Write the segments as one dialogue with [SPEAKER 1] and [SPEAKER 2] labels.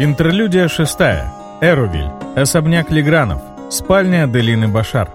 [SPEAKER 1] Интерлюдия шестая. Эрувиль. Особняк Легранов. Спальня Аделины Башар.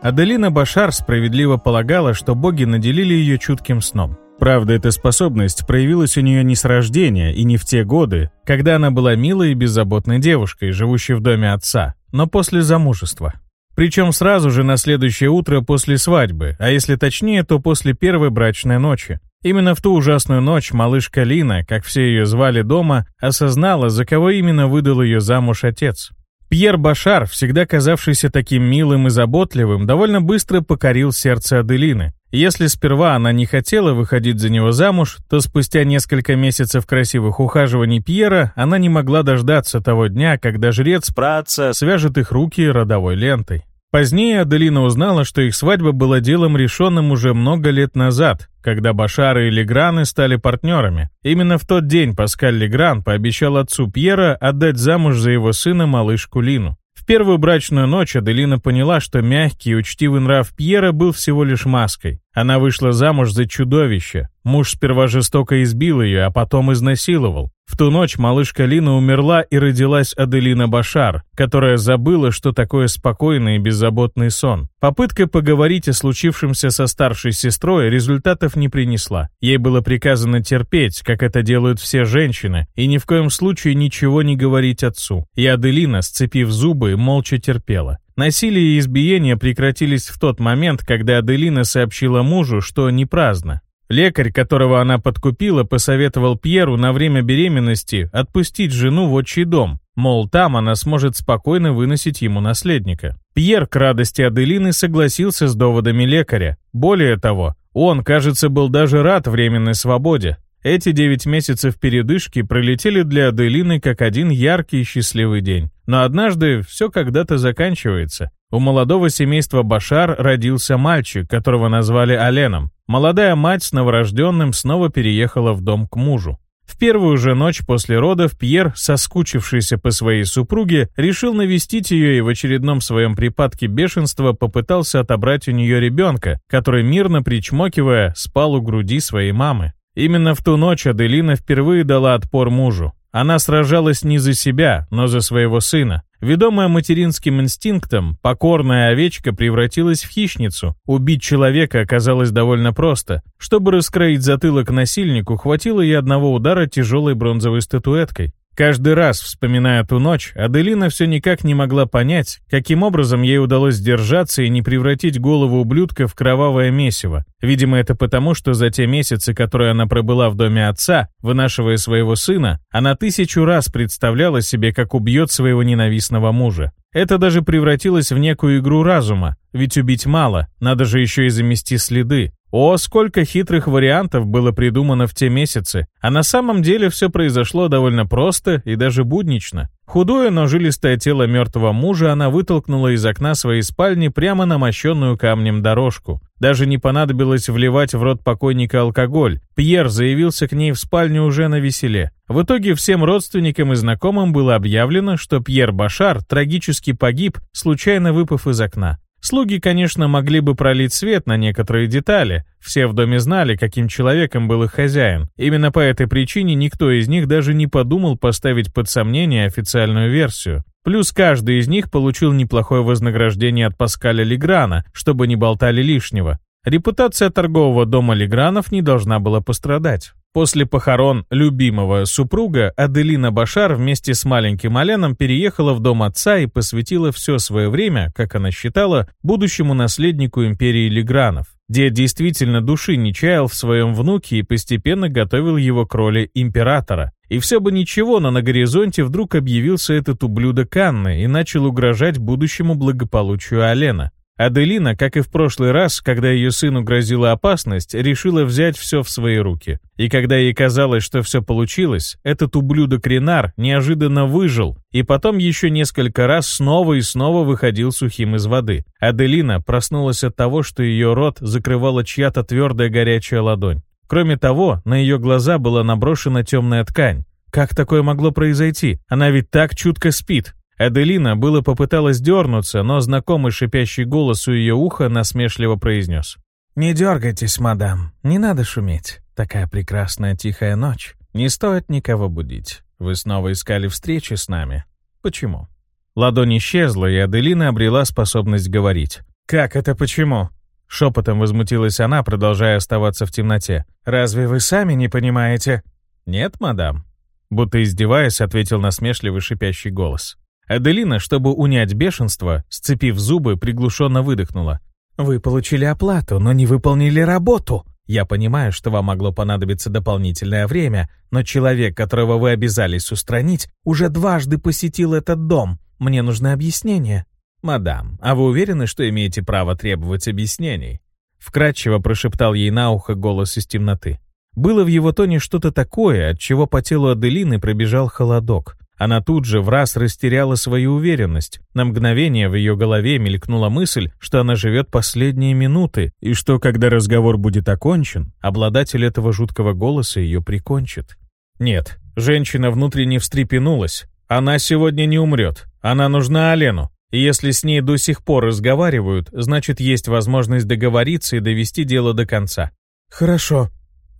[SPEAKER 1] Аделина Башар справедливо полагала, что боги наделили ее чутким сном. Правда, эта способность проявилась у нее не с рождения и не в те годы, когда она была милой и беззаботной девушкой, живущей в доме отца, но после замужества. Причем сразу же на следующее утро после свадьбы, а если точнее, то после первой брачной ночи. Именно в ту ужасную ночь малышка Лина, как все ее звали дома, осознала, за кого именно выдал ее замуж отец. Пьер Башар, всегда казавшийся таким милым и заботливым, довольно быстро покорил сердце Аделины. Если сперва она не хотела выходить за него замуж, то спустя несколько месяцев красивых ухаживаний Пьера она не могла дождаться того дня, когда жрец праца свяжет их руки родовой лентой. Позднее Аделина узнала, что их свадьба была делом решенным уже много лет назад, когда Башары и Леграны стали партнерами. Именно в тот день Паскаль Легран пообещал отцу Пьера отдать замуж за его сына малышку Лину. В первую брачную ночь Аделина поняла, что мягкий и учтивый нрав Пьера был всего лишь маской. Она вышла замуж за чудовище. Муж сперва жестоко избил ее, а потом изнасиловал. В ту ночь малышка Лина умерла и родилась Аделина Башар, которая забыла, что такое спокойный и беззаботный сон. Попытка поговорить о случившемся со старшей сестрой результатов не принесла. Ей было приказано терпеть, как это делают все женщины, и ни в коем случае ничего не говорить отцу. И Аделина, сцепив зубы, молча терпела. Насилие и избиения прекратились в тот момент, когда Аделина сообщила мужу, что не праздно. Лекарь, которого она подкупила, посоветовал Пьеру на время беременности отпустить жену в отчий дом, мол, там она сможет спокойно выносить ему наследника. Пьер к радости Аделины согласился с доводами лекаря. Более того, он, кажется, был даже рад временной свободе. Эти девять месяцев передышки пролетели для Аделины как один яркий и счастливый день. Но однажды все когда-то заканчивается. У молодого семейства Башар родился мальчик, которого назвали Аленом. Молодая мать с новорожденным снова переехала в дом к мужу. В первую же ночь после родов Пьер, соскучившийся по своей супруге, решил навестить ее и в очередном своем припадке бешенства попытался отобрать у нее ребенка, который, мирно причмокивая, спал у груди своей мамы. Именно в ту ночь Аделина впервые дала отпор мужу. Она сражалась не за себя, но за своего сына. Ведомая материнским инстинктом, покорная овечка превратилась в хищницу. Убить человека оказалось довольно просто. Чтобы раскроить затылок насильнику, хватило и одного удара тяжелой бронзовой статуэткой. Каждый раз, вспоминая ту ночь, Аделина все никак не могла понять, каким образом ей удалось сдержаться и не превратить голову ублюдка в кровавое месиво. Видимо, это потому, что за те месяцы, которые она пробыла в доме отца, вынашивая своего сына, она тысячу раз представляла себе, как убьет своего ненавистного мужа. Это даже превратилось в некую игру разума, ведь убить мало, надо же еще и замести следы. О, сколько хитрых вариантов было придумано в те месяцы, а на самом деле все произошло довольно просто и даже буднично. Худое, но жилистое тело мертвого мужа она вытолкнула из окна своей спальни прямо на мощенную камнем дорожку. Даже не понадобилось вливать в рот покойника алкоголь. Пьер заявился к ней в спальню уже на веселе. В итоге всем родственникам и знакомым было объявлено, что Пьер Башар трагически погиб, случайно выпав из окна. Слуги, конечно, могли бы пролить свет на некоторые детали. Все в доме знали, каким человеком был их хозяин. Именно по этой причине никто из них даже не подумал поставить под сомнение официальную версию. Плюс каждый из них получил неплохое вознаграждение от Паскаля Леграна, чтобы не болтали лишнего. Репутация торгового дома Легранов не должна была пострадать. После похорон любимого супруга Аделина Башар вместе с маленьким Аленом переехала в дом отца и посвятила все свое время, как она считала, будущему наследнику империи Легранов. Дед действительно души не чаял в своем внуке и постепенно готовил его к роли императора. И все бы ничего, но на горизонте вдруг объявился этот ублюдок Анны и начал угрожать будущему благополучию Алена. Аделина, как и в прошлый раз, когда ее сыну грозила опасность, решила взять все в свои руки. И когда ей казалось, что все получилось, этот ублюдок Ренар неожиданно выжил, и потом еще несколько раз снова и снова выходил сухим из воды. Аделина проснулась от того, что ее рот закрывала чья-то твердая горячая ладонь. Кроме того, на ее глаза была наброшена темная ткань. Как такое могло произойти? Она ведь так чутко спит. Аделина было попыталась дернуться, но знакомый шипящий голос у ее уха насмешливо произнес. «Не дергайтесь, мадам, не надо шуметь. Такая прекрасная тихая ночь. Не стоит никого будить. Вы снова искали встречи с нами. Почему? Ладонь исчезла, и Аделина обрела способность говорить. «Как это почему?» Шепотом возмутилась она, продолжая оставаться в темноте. «Разве вы сами не понимаете?» «Нет, мадам». Будто издеваясь, ответил насмешливый шипящий голос. Аделина, чтобы унять бешенство, сцепив зубы, приглушенно выдохнула. «Вы получили оплату, но не выполнили работу. Я понимаю, что вам могло понадобиться дополнительное время, но человек, которого вы обязались устранить, уже дважды посетил этот дом. Мне нужны объяснения». «Мадам, а вы уверены, что имеете право требовать объяснений?» Вкратчиво прошептал ей на ухо голос из темноты. Было в его тоне что-то такое, от чего по телу Аделины пробежал холодок. Она тут же в раз растеряла свою уверенность. На мгновение в ее голове мелькнула мысль, что она живет последние минуты, и что, когда разговор будет окончен, обладатель этого жуткого голоса ее прикончит. Нет, женщина внутренне встрепенулась. Она сегодня не умрет. Она нужна Алену. И если с ней до сих пор разговаривают, значит, есть возможность договориться и довести дело до конца. «Хорошо».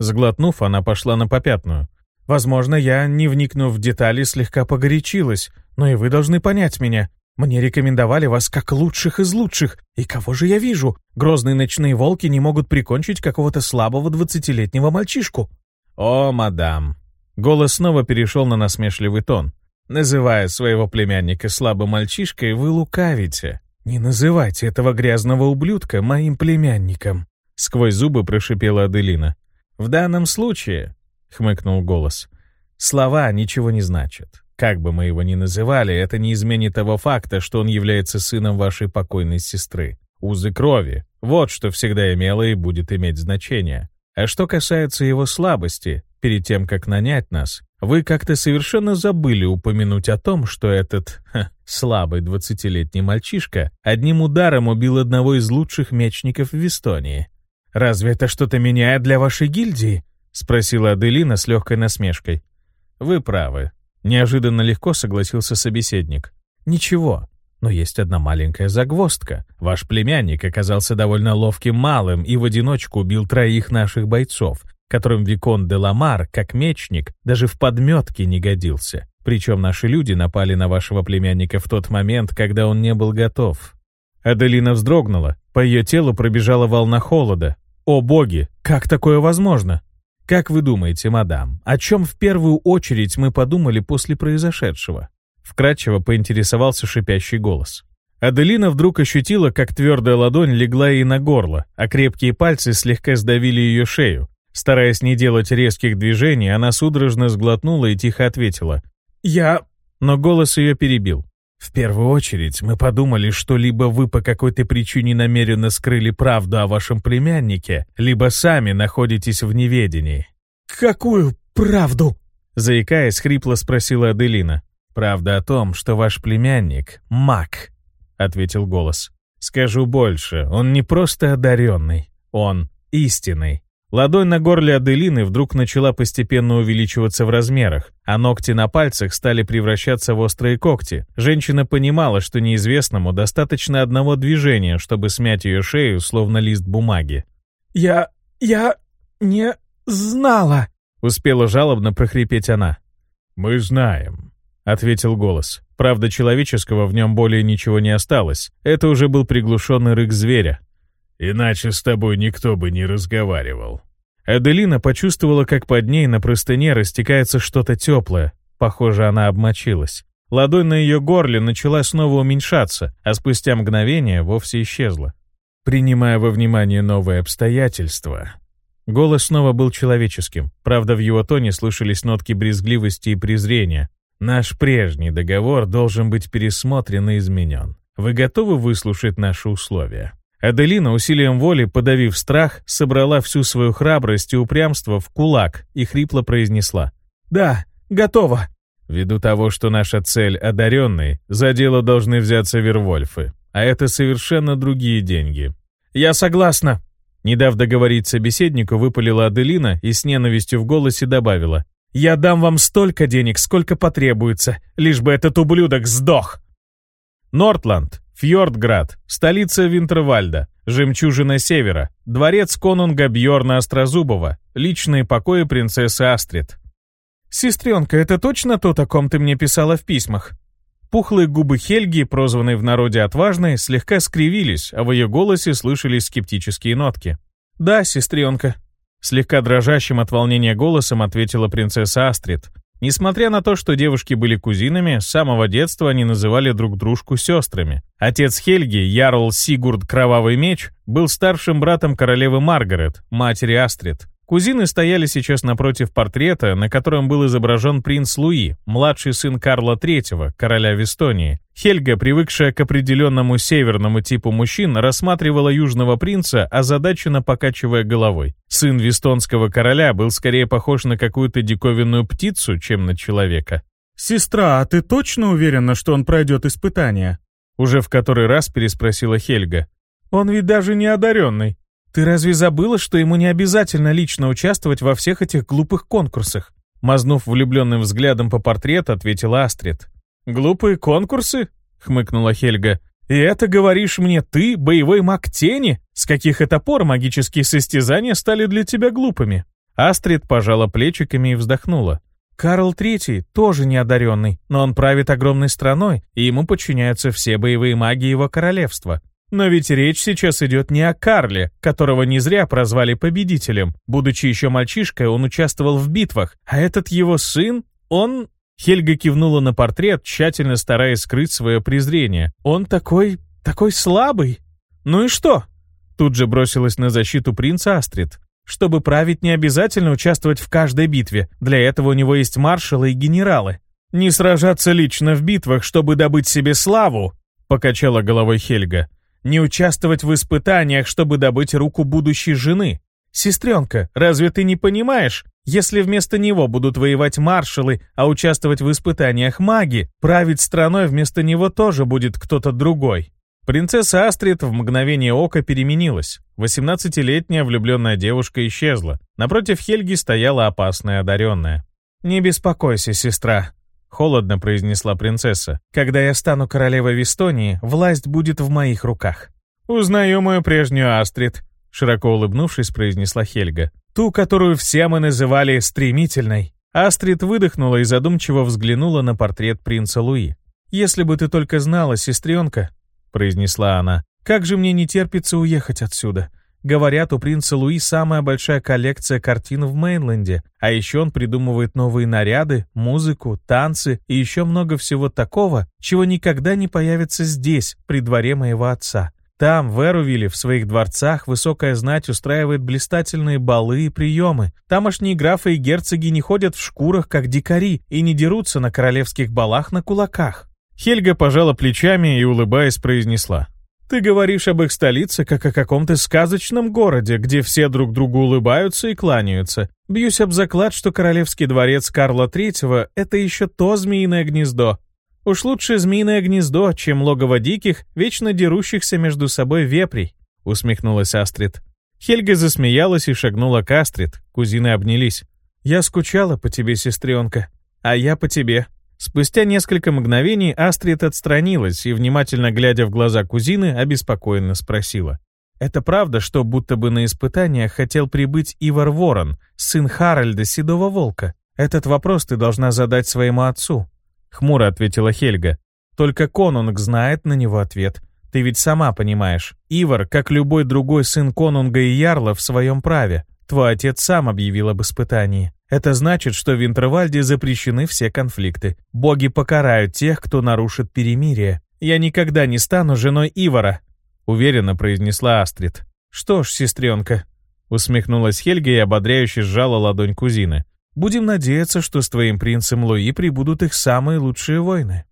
[SPEAKER 1] Сглотнув, она пошла на попятную. Возможно, я, не вникнув в детали, слегка погорячилась, но и вы должны понять меня. Мне рекомендовали вас как лучших из лучших. И кого же я вижу? Грозные ночные волки не могут прикончить какого-то слабого двадцатилетнего мальчишку. О, мадам. Голос снова перешел на насмешливый тон. Называя своего племянника слабым мальчишкой, вы лукавите. Не называйте этого грязного ублюдка моим племянником. Сквозь зубы прошипела Аделина. В данном случае — хмыкнул голос. «Слова ничего не значат. Как бы мы его ни называли, это не изменит того факта, что он является сыном вашей покойной сестры. Узы крови. Вот что всегда имело и будет иметь значение. А что касается его слабости, перед тем, как нанять нас, вы как-то совершенно забыли упомянуть о том, что этот ха, слабый двадцатилетний мальчишка одним ударом убил одного из лучших мечников в Эстонии. Разве это что-то меняет для вашей гильдии? — спросила Аделина с легкой насмешкой. «Вы правы». Неожиданно легко согласился собеседник. «Ничего, но есть одна маленькая загвоздка. Ваш племянник оказался довольно ловким малым и в одиночку убил троих наших бойцов, которым Викон де Ламар, как мечник, даже в подметке не годился. Причем наши люди напали на вашего племянника в тот момент, когда он не был готов». Аделина вздрогнула, по ее телу пробежала волна холода. «О боги, как такое возможно?» Как вы думаете, мадам, о чем в первую очередь мы подумали после произошедшего? Вкратчиво поинтересовался шипящий голос. Аделина вдруг ощутила, как твердая ладонь легла ей на горло, а крепкие пальцы слегка сдавили ее шею. Стараясь не делать резких движений, она судорожно сглотнула и тихо ответила. «Я...» Но голос ее перебил. В первую очередь мы подумали, что либо вы по какой-то причине намеренно скрыли правду о вашем племяннике, либо сами находитесь в неведении. «Какую правду?» Заикаясь, хрипло спросила Аделина. «Правда о том, что ваш племянник — маг», — ответил голос. «Скажу больше, он не просто одаренный, он истинный. Ладонь на горле Аделины вдруг начала постепенно увеличиваться в размерах, а ногти на пальцах стали превращаться в острые когти. Женщина понимала, что неизвестному достаточно одного движения, чтобы смять ее шею, словно лист бумаги. «Я... я... не знала», — успела жалобно прохрипеть она. «Мы знаем», — ответил голос. Правда, человеческого в нем более ничего не осталось. Это уже был приглушенный рык зверя. Иначе с тобой никто бы не разговаривал». Аделина почувствовала, как под ней на простыне растекается что-то теплое. Похоже, она обмочилась. Ладонь на ее горле начала снова уменьшаться, а спустя мгновение вовсе исчезла. Принимая во внимание новые обстоятельства... Голос снова был человеческим, правда в его тоне слышались нотки брезгливости и презрения. Наш прежний договор должен быть пересмотрен и изменен. Вы готовы выслушать наши условия? Аделина усилием воли, подавив страх, собрала всю свою храбрость и упрямство в кулак и хрипло произнесла. «Да, готово». Ввиду того, что наша цель — одаренный, за дело должны взяться Вервольфы, а это совершенно другие деньги. «Я согласна», не дав договорить собеседнику, выпалила Аделина и с ненавистью в голосе добавила. «Я дам вам столько денег, сколько потребуется, лишь бы этот ублюдок сдох!» Нортланд, Фьордград, столица Винтервальда, жемчужина севера, дворец конунга Бьорна Острозубова, личные покои принцессы Астрид. «Сестренка, это точно то, о ком ты мне писала в письмах?» Пухлые губы Хельги, прозванной в народе отважной, слегка скривились, а в ее голосе слышались скептические нотки. «Да, сестренка», — слегка дрожащим от волнения голосом ответила принцесса Астрид. Несмотря на то, что девушки были кузинами, с самого детства они называли друг дружку сестрами. Отец Хельги, Ярл Сигурд Кровавый Меч, был старшим братом королевы Маргарет, матери Астрид. Кузины стояли сейчас напротив портрета, на котором был изображен принц Луи, младший сын Карла III, короля Вестонии. Хельга, привыкшая к определенному северному типу мужчин, рассматривала южного принца, озадаченно покачивая головой. Сын вестонского короля был скорее похож на какую-то диковинную птицу, чем на человека.
[SPEAKER 2] «Сестра, а ты точно уверена, что он пройдет испытание?»
[SPEAKER 1] Уже в который раз переспросила Хельга.
[SPEAKER 2] «Он ведь даже не одаренный».
[SPEAKER 1] «Ты разве забыла, что ему не обязательно лично участвовать во всех этих глупых конкурсах?» Мазнув влюбленным взглядом по портрету, ответила Астрид. «Глупые конкурсы?» — хмыкнула Хельга. «И это говоришь мне ты, боевой маг тени? С каких это пор магические состязания стали для тебя глупыми?» Астрид пожала плечиками и вздохнула. «Карл Третий тоже неодаренный, но он правит огромной страной, и ему подчиняются все боевые маги его королевства. Но ведь речь сейчас идет не о Карле, которого не зря прозвали победителем. Будучи еще мальчишкой, он участвовал в битвах, а этот его сын, он... Хельга кивнула на портрет, тщательно стараясь скрыть свое презрение. «Он такой... такой слабый!» «Ну и что?» Тут же бросилась на защиту принца Астрид. «Чтобы править, не обязательно участвовать в каждой битве. Для этого у него есть маршалы и генералы. Не сражаться лично в битвах, чтобы добыть себе славу!» Покачала головой Хельга не участвовать в испытаниях, чтобы добыть руку будущей жены. Сестренка, разве ты не понимаешь? Если вместо него будут воевать маршалы, а участвовать в испытаниях маги, править страной вместо него тоже будет кто-то другой. Принцесса Астрид в мгновение ока переменилась. Восемнадцатилетняя влюбленная девушка исчезла. Напротив Хельги стояла опасная одаренная. «Не беспокойся, сестра», Холодно произнесла принцесса. «Когда я стану королевой Вестонии, власть будет в моих руках». «Узнаю мою прежнюю Астрид», — широко улыбнувшись, произнесла Хельга. «Ту, которую все мы называли стремительной». Астрид выдохнула и задумчиво взглянула на портрет принца Луи. «Если бы ты только знала, сестренка», — произнесла она, — «как же мне не терпится уехать отсюда. Говорят, у принца Луи самая большая коллекция картин в Мейнленде, а еще он придумывает новые наряды, музыку, танцы и еще много всего такого, чего никогда не появится здесь, при дворе моего отца. Там, в Эрувиле, в своих дворцах, высокая знать устраивает блистательные балы и приемы. Тамошние графы и герцоги не ходят в шкурах, как дикари, и не дерутся на королевских балах на кулаках. Хельга пожала плечами и, улыбаясь, произнесла. Ты говоришь об их столице, как о каком-то сказочном городе, где все друг другу улыбаются и кланяются. Бьюсь об заклад, что королевский дворец Карла Третьего — это еще то змеиное гнездо. Уж лучше змеиное гнездо, чем логово диких, вечно дерущихся между собой вепрей», — усмехнулась Астрид. Хельга засмеялась и шагнула к Астрид. Кузины обнялись. «Я скучала по тебе, сестренка, а я по тебе», Спустя несколько мгновений Астрид отстранилась и, внимательно глядя в глаза кузины, обеспокоенно спросила. «Это правда, что будто бы на испытаниях хотел прибыть Ивар Ворон, сын Харальда Седого Волка? Этот вопрос ты должна задать своему отцу», — хмуро ответила Хельга. «Только Конунг знает на него ответ. Ты ведь сама понимаешь, Ивар, как любой другой сын Конунга и Ярла, в своем праве. Твой отец сам объявил об испытании. Это значит, что в Интервальде запрещены все конфликты. Боги покарают тех, кто нарушит перемирие. Я никогда не стану женой Ивара», — уверенно произнесла Астрид. «Что ж, сестренка», — усмехнулась Хельга и ободряюще сжала ладонь кузины. «Будем надеяться, что с твоим принцем Луи прибудут их самые лучшие войны».